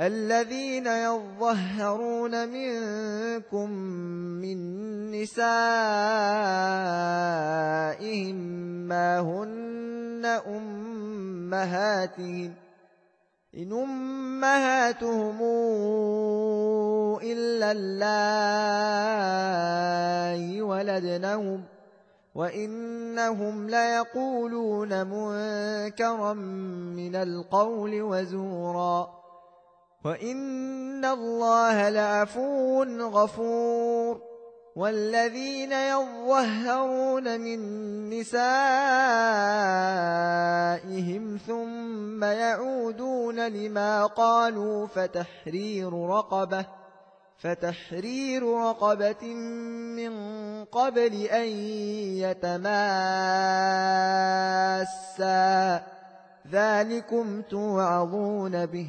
الذين يظهرون منكم من نسائهم ما هن أمهاتهم إن أمهاتهم إلا الله ولدنهم وإنهم ليقولون منكرا من القول وزورا. وإن الله لعفو غفور والذين يظهرون من نسائهم ثم يعودون لما قالوا فتحرير رقبة فتحرير رقبة من قبل أن يتماسا ذلكم توعظون به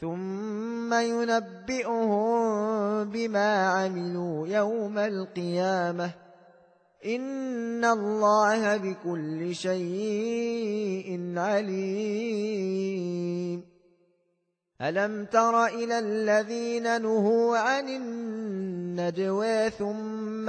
ثم ينبئهم بما عملوا يوم القيامة إن الله بكل شيء عليم. ألم تر إلى الذين نهوا عن النجوى ثم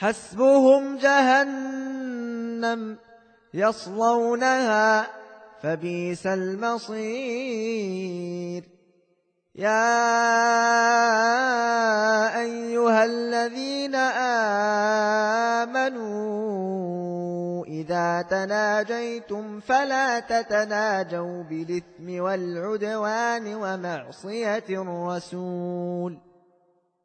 حسبهم جهنم يصلونها فبيس المصير. يا أيها الذين آمنوا إذا تناجيتم فلا تتناجوا بالإثم والعدوان ومعصية الرسول.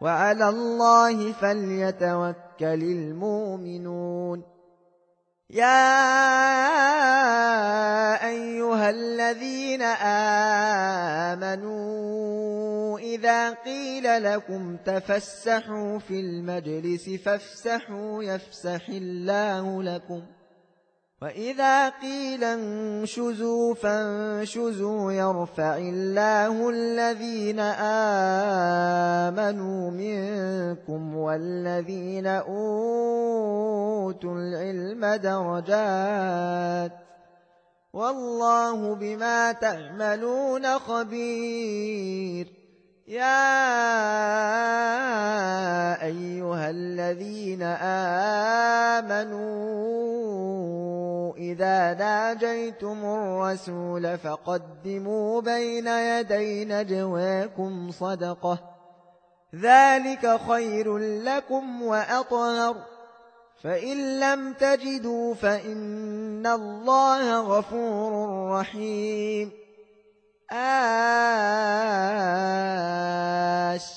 وعلى الله فليتوكل المؤمنون. يا أيها الذين آمنوا إذا قيل لكم تفسحوا في المجلس فافسحوا يفسح الله لكم. وإذا قيل انشزوا فانشزوا يرفع الله الذين آمنوا منكم والذين أوتوا العلم درجات والله بما تعملون خبير يا أيها الذين آمنوا إذا ناجيتم الرسول فقدموا بين يدي نجواكم صدقة ذلك خير لكم وأطهر فإن لم تجدوا فإن الله غفور رحيم.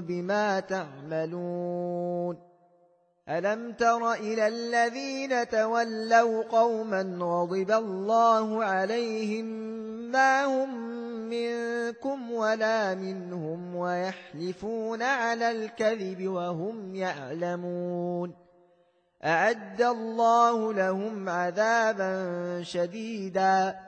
بما تعملون ألم تر إلى الذين تولوا قوما غضب الله عليهم ما هم منكم ولا منهم ويحلفون على الكذب وهم يعلمون أعد الله لهم عذابا شديدا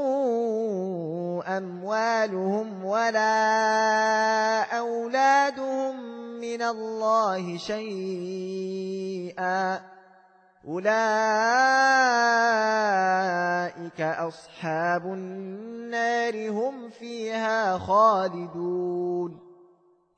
أموالهم ولا أولادهم من الله شيئا. أولئك أصحاب النار هم فيها خالدون.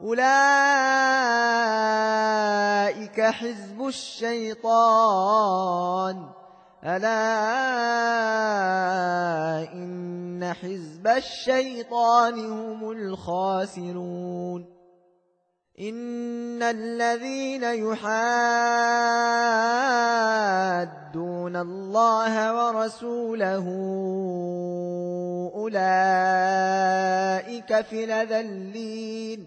أولئك حزب الشيطان. ألا إن حزب الشيطان هم الخاسرون. إن الذين يحادون الله ورسوله أولئك في الأذلين.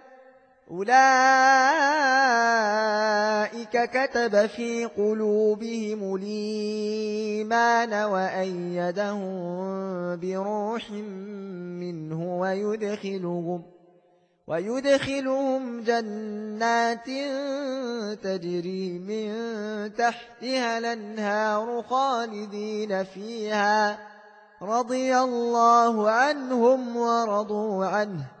أولئك كتب في قلوبهم الإيمان وأيدهم بروح منه ويدخلهم ويدخلهم جنات تجري من تحتها الأنهار خالدين فيها. رضي الله عنهم ورضوا عنه.